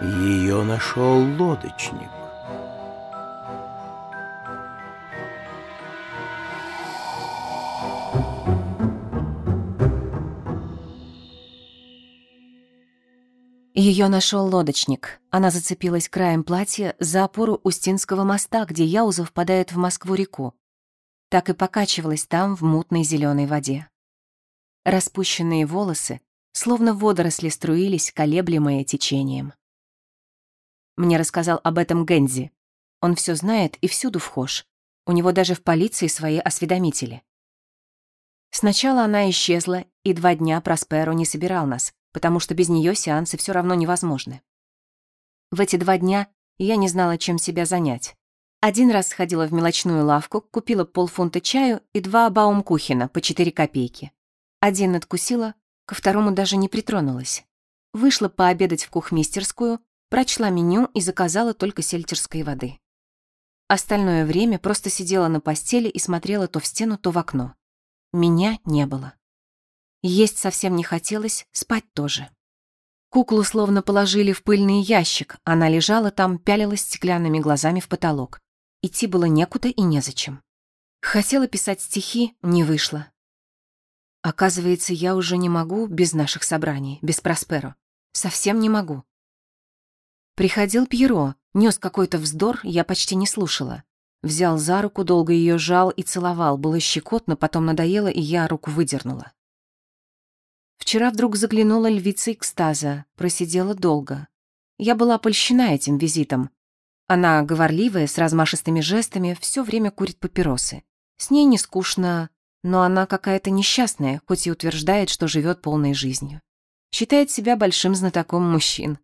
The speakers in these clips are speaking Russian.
Ее нашел лодочник. Ее нашел лодочник. Она зацепилась краем платья за опору Устинского моста, где Яуза впадает в Москву-реку. Так и покачивалась там в мутной зеленой воде. Распущенные волосы, словно водоросли, струились, колеблемые течением. Мне рассказал об этом Гензи. Он все знает и всюду вхож. У него даже в полиции свои осведомители. Сначала она исчезла, и два дня Просперо не собирал нас, потому что без нее сеансы все равно невозможны. В эти два дня я не знала, чем себя занять. Один раз сходила в мелочную лавку, купила полфунта чаю и два баумкухена по 4 копейки. Один откусила, ко второму даже не притронулась. Вышла пообедать в кухмистерскую, прочла меню и заказала только сельтерской воды. Остальное время просто сидела на постели и смотрела то в стену, то в окно. Меня не было. Есть совсем не хотелось, спать тоже. Куклу словно положили в пыльный ящик, она лежала там, пялилась стеклянными глазами в потолок. Идти было некуда и незачем. Хотела писать стихи, не вышло. Оказывается, я уже не могу без наших собраний, без Просперо. Совсем не могу. Приходил Пьеро, нес какой-то вздор, я почти не слушала. Взял за руку, долго ее жал и целовал. Было щекотно, потом надоело, и я руку выдернула. Вчера вдруг заглянула львица экстаза, просидела долго. Я была польщена этим визитом. Она говорливая, с размашистыми жестами, все время курит папиросы. С ней не скучно, но она какая-то несчастная, хоть и утверждает, что живет полной жизнью. Считает себя большим знатоком мужчин.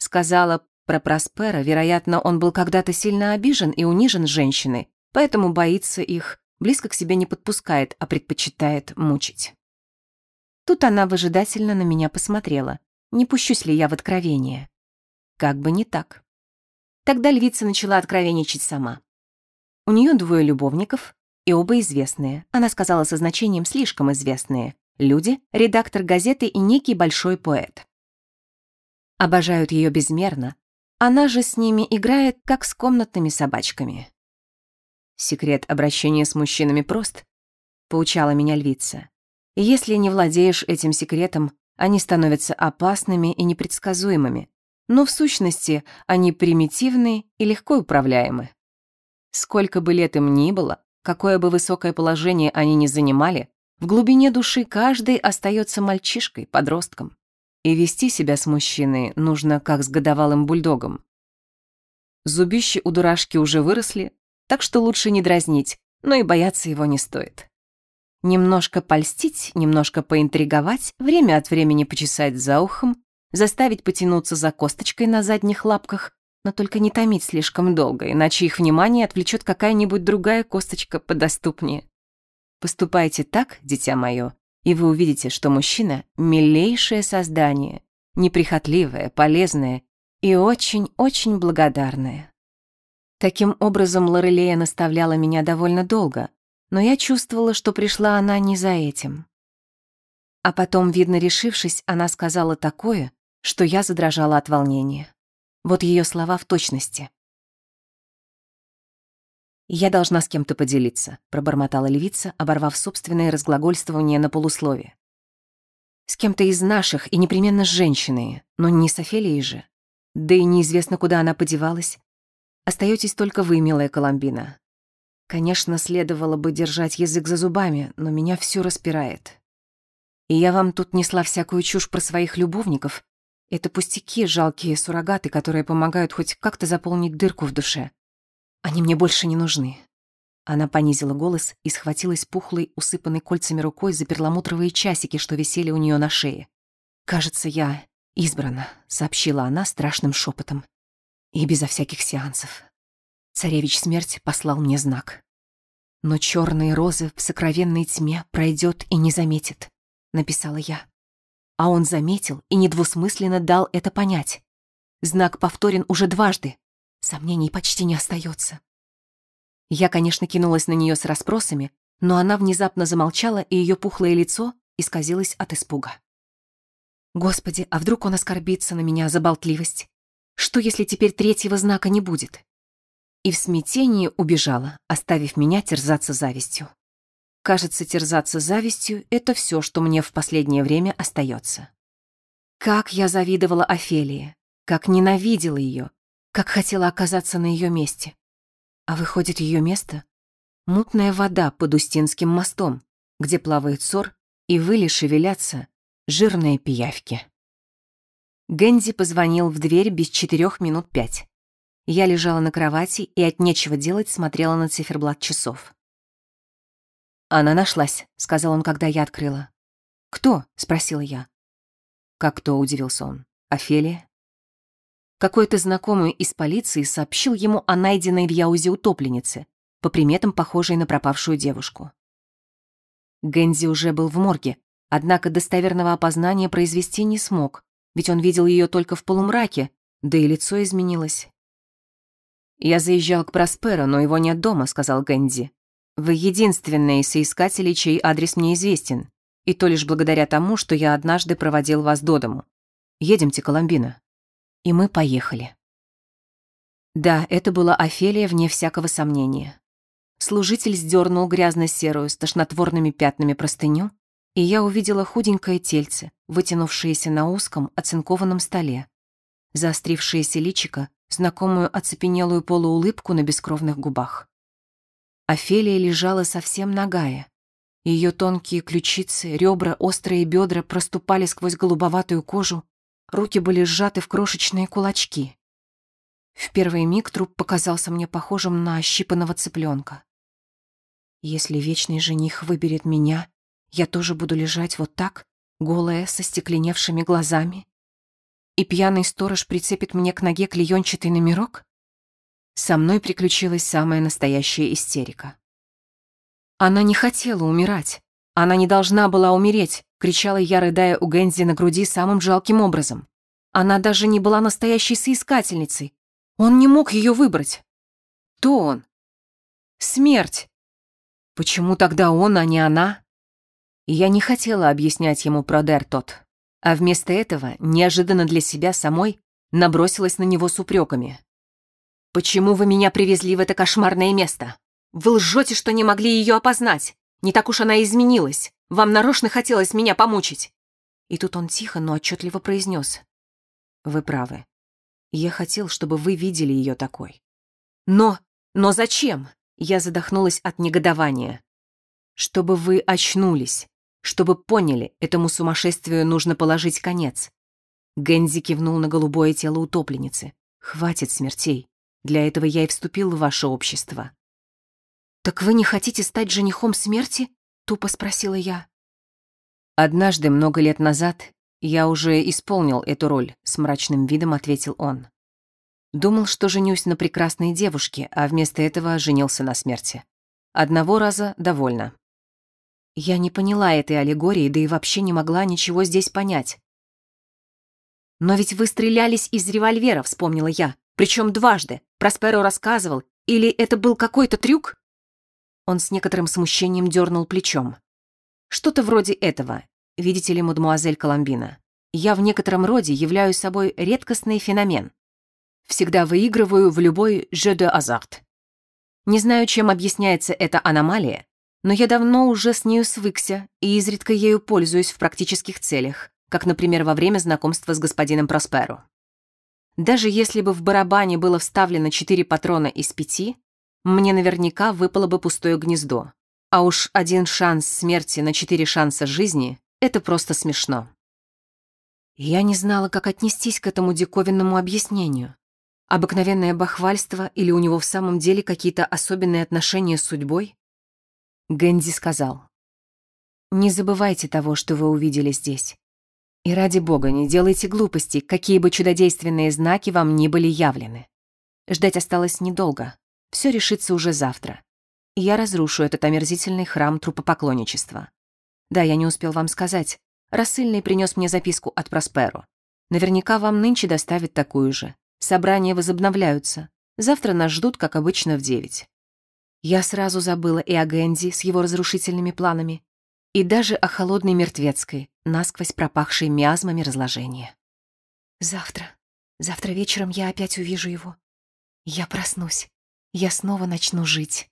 Сказала про Проспера, вероятно, он был когда-то сильно обижен и унижен женщиной, поэтому боится их, близко к себе не подпускает, а предпочитает мучить. Тут она выжидательно на меня посмотрела. Не пущусь ли я в откровение? Как бы не так. Тогда львица начала откровенничать сама. У нее двое любовников, и оба известные. Она сказала со значением слишком известные. Люди, редактор газеты и некий большой поэт. Обожают ее безмерно. Она же с ними играет, как с комнатными собачками. Секрет обращения с мужчинами прост, поучала меня львица. Если не владеешь этим секретом, они становятся опасными и непредсказуемыми, но в сущности они примитивны и легко управляемы. Сколько бы лет им ни было, какое бы высокое положение они ни занимали, в глубине души каждый остается мальчишкой, подростком. И вести себя с мужчиной нужно как с годовалым бульдогом. Зубища у дурашки уже выросли, так что лучше не дразнить, но и бояться его не стоит. Немножко польстить, немножко поинтриговать, время от времени почесать за ухом, заставить потянуться за косточкой на задних лапках, но только не томить слишком долго, иначе их внимание отвлечет какая-нибудь другая косточка подоступнее. Поступайте так, дитя мое, и вы увидите, что мужчина — милейшее создание, неприхотливое, полезное и очень-очень благодарное. Таким образом, Лорелея наставляла меня довольно долго, но я чувствовала, что пришла она не за этим. А потом, видно решившись, она сказала такое, что я задрожала от волнения. Вот ее слова в точности. «Я должна с кем-то поделиться», — пробормотала львица, оборвав собственное разглагольствование на полуслове. «С кем-то из наших, и непременно с женщиной, но не с Офелией же. Да и неизвестно, куда она подевалась. Остаетесь только вы, милая Коломбина. Конечно, следовало бы держать язык за зубами, но меня все распирает. И я вам тут несла всякую чушь про своих любовников. Это пустяки, жалкие суррогаты, которые помогают хоть как-то заполнить дырку в душе. Они мне больше не нужны. Она понизила голос и схватилась пухлой, усыпанной кольцами рукой за перламутровые часики, что висели у нее на шее. «Кажется, я избрана», — сообщила она страшным шепотом. «И безо всяких сеансов. Царевич смерть послал мне знак. Но черные розы в сокровенной тьме пройдет и не заметит, написала я. А он заметил и недвусмысленно дал это понять. Знак повторен уже дважды. Сомнений почти не остается. Я, конечно, кинулась на нее с расспросами, но она внезапно замолчала, и ее пухлое лицо исказилось от испуга. Господи, а вдруг он оскорбится на меня за болтливость? Что, если теперь третьего знака не будет? И в смятении убежала, оставив меня терзаться завистью. Кажется, терзаться завистью — это все, что мне в последнее время остается. Как я завидовала Офелии, как ненавидела ее, как хотела оказаться на ее месте. А выходит, ее место — мутная вода под Устинским мостом, где плавает сор, и выли шевелятся жирные пиявки. Гэнди позвонил в дверь без четырех минут пять. Я лежала на кровати и от нечего делать смотрела на циферблат часов. «Она нашлась», — сказал он, когда я открыла. «Кто?» — спросила я. «Как кто?» — удивился он. «Офелия?» Какой-то знакомый из полиции сообщил ему о найденной в Яузе утопленнице, по приметам похожей на пропавшую девушку. Гэнзи уже был в морге, однако достоверного опознания произвести не смог, ведь он видел ее только в полумраке, да и лицо изменилось. «Я заезжал к Просперо, но его нет дома», — сказал Гэнди. Вы единственные соискатели, чей адрес мне известен, и то лишь благодаря тому, что я однажды проводил вас до дому. Едемте, Коломбина». И мы поехали. Да, это была Офелия, вне всякого сомнения. Служитель сдернул грязно-серую с тошнотворными пятнами простыню, и я увидела худенькое тельце, вытянувшееся на узком оцинкованном столе, заострившееся личико, знакомую оцепенелую полуулыбку на бескровных губах. Офелия лежала совсем нагая. Ее тонкие ключицы, ребра, острые бедра проступали сквозь голубоватую кожу, руки были сжаты в крошечные кулачки. В первый миг труп показался мне похожим на ощипанного цыпленка. Если вечный жених выберет меня, я тоже буду лежать вот так, голая, со стекленевшими глазами? И пьяный сторож прицепит мне к ноге клеенчатый номерок? Со мной приключилась самая настоящая истерика. Она не хотела умирать. Она не должна была умереть, кричала я, рыдая у Гэнзи на груди самым жалким образом. Она даже не была настоящей соискательницей. Он не мог ее выбрать. Кто он? Смерть. Почему тогда он, а не она? И я не хотела объяснять ему про Дертот, а вместо этого, неожиданно для себя самой, набросилась на него с упреками. «Почему вы меня привезли в это кошмарное место? Вы лжете, что не могли ее опознать. Не так уж она изменилась. Вам нарочно хотелось меня помучить». И тут он тихо, но отчетливо произнес. «Вы правы. Я хотел, чтобы вы видели ее такой». «Но... но зачем?» Я задохнулась от негодования. «Чтобы вы очнулись. Чтобы поняли, этому сумасшествию нужно положить конец». Гензи кивнул на голубое тело утопленницы. «Хватит смертей. Для этого я и вступил в ваше общество». «Так вы не хотите стать женихом смерти?» — тупо спросила я. «Однажды, много лет назад, я уже исполнил эту роль», — с мрачным видом ответил он. Думал, что женюсь на прекрасной девушке, а вместо этого женился на смерти. Одного раза довольно. Я не поняла этой аллегории, да и вообще не могла ничего здесь понять. «Но ведь вы стрелялись из револьвера», — вспомнила я. Причем дважды. Просперо рассказывал. Или это был какой-то трюк? Он с некоторым смущением дернул плечом. Что-то вроде этого. Видите ли, мадемуазель Коломбина, я в некотором роде являюсь собой редкостный феномен. Всегда выигрываю в любой «jeu de hasard». Не знаю, чем объясняется эта аномалия, но я давно уже с нею свыкся и изредка ею пользуюсь в практических целях, как, например, во время знакомства с господином Просперо. Даже если бы в барабане было вставлено четыре патрона из пяти, мне наверняка выпало бы пустое гнездо. А уж один шанс смерти на четыре шанса жизни — это просто смешно. Я не знала, как отнестись к этому диковинному объяснению. Обыкновенное бахвальство или у него в самом деле какие-то особенные отношения с судьбой? Гэнди сказал. «Не забывайте того, что вы увидели здесь. И ради бога, не делайте глупостей, какие бы чудодейственные знаки вам ни были явлены. Ждать осталось недолго. Все решится уже завтра. И я разрушу этот омерзительный храм трупопоклонничества. Да, я не успел вам сказать. Рассыльный принес мне записку от Просперо. Наверняка вам нынче доставят такую же. Собрания возобновляются. Завтра нас ждут, как обычно, в девять. Я сразу забыла и о Гэнди с его разрушительными планами, и даже о холодной мертвецкой, насквозь пропахшей миазмами разложения. «Завтра, Завтра вечером я опять увижу его. Я проснусь. Я снова начну жить.